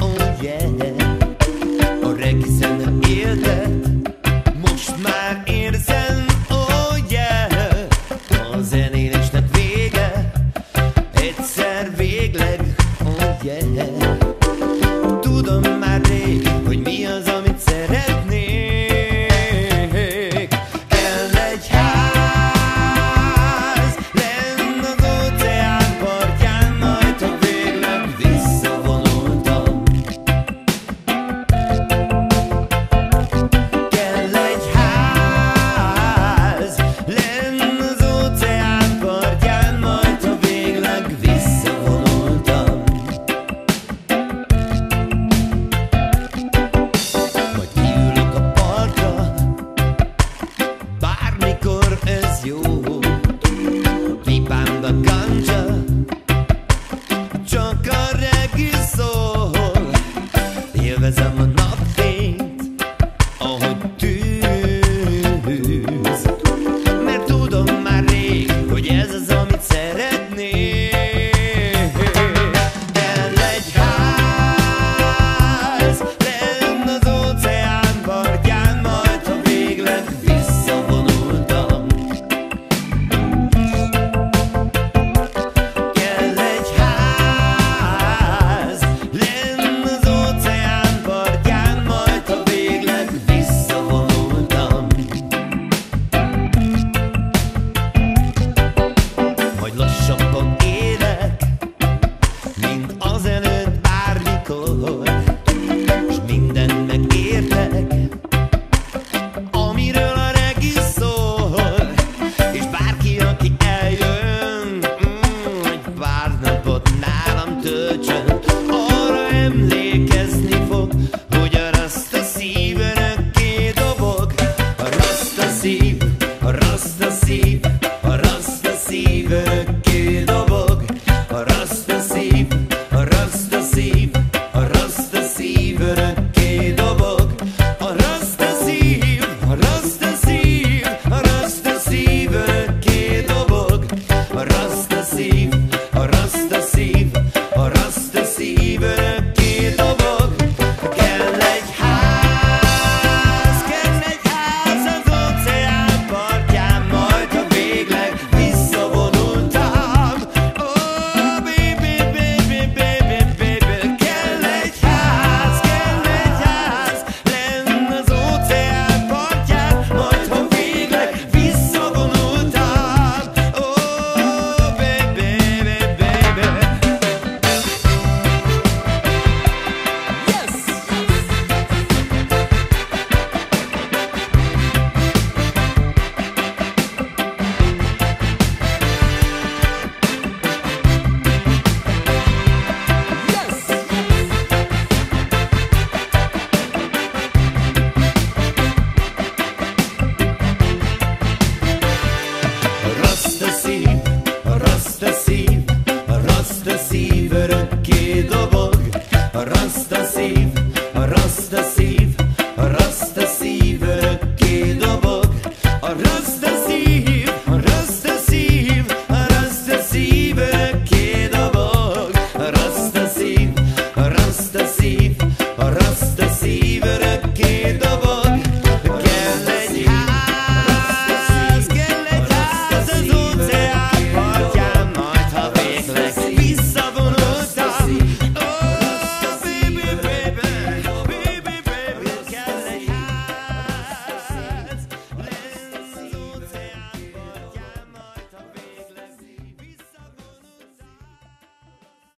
Oh yeah. Oh, Orexę oh, oh, börek